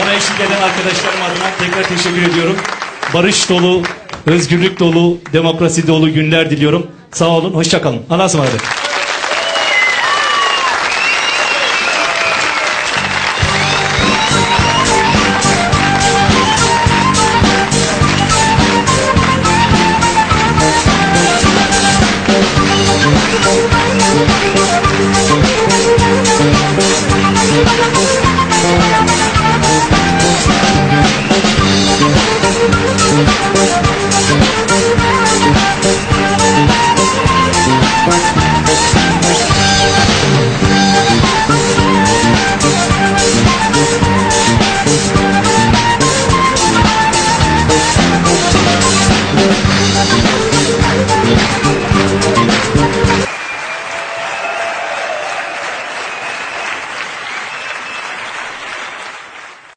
Bana eşlik eden arkadaşlarım adına tekrar teşekkür ediyorum. Barış dolu, özgürlük dolu, demokrasi dolu günler diliyorum. Sağ olun, hoşça kalın. Allah'a ısmarladık.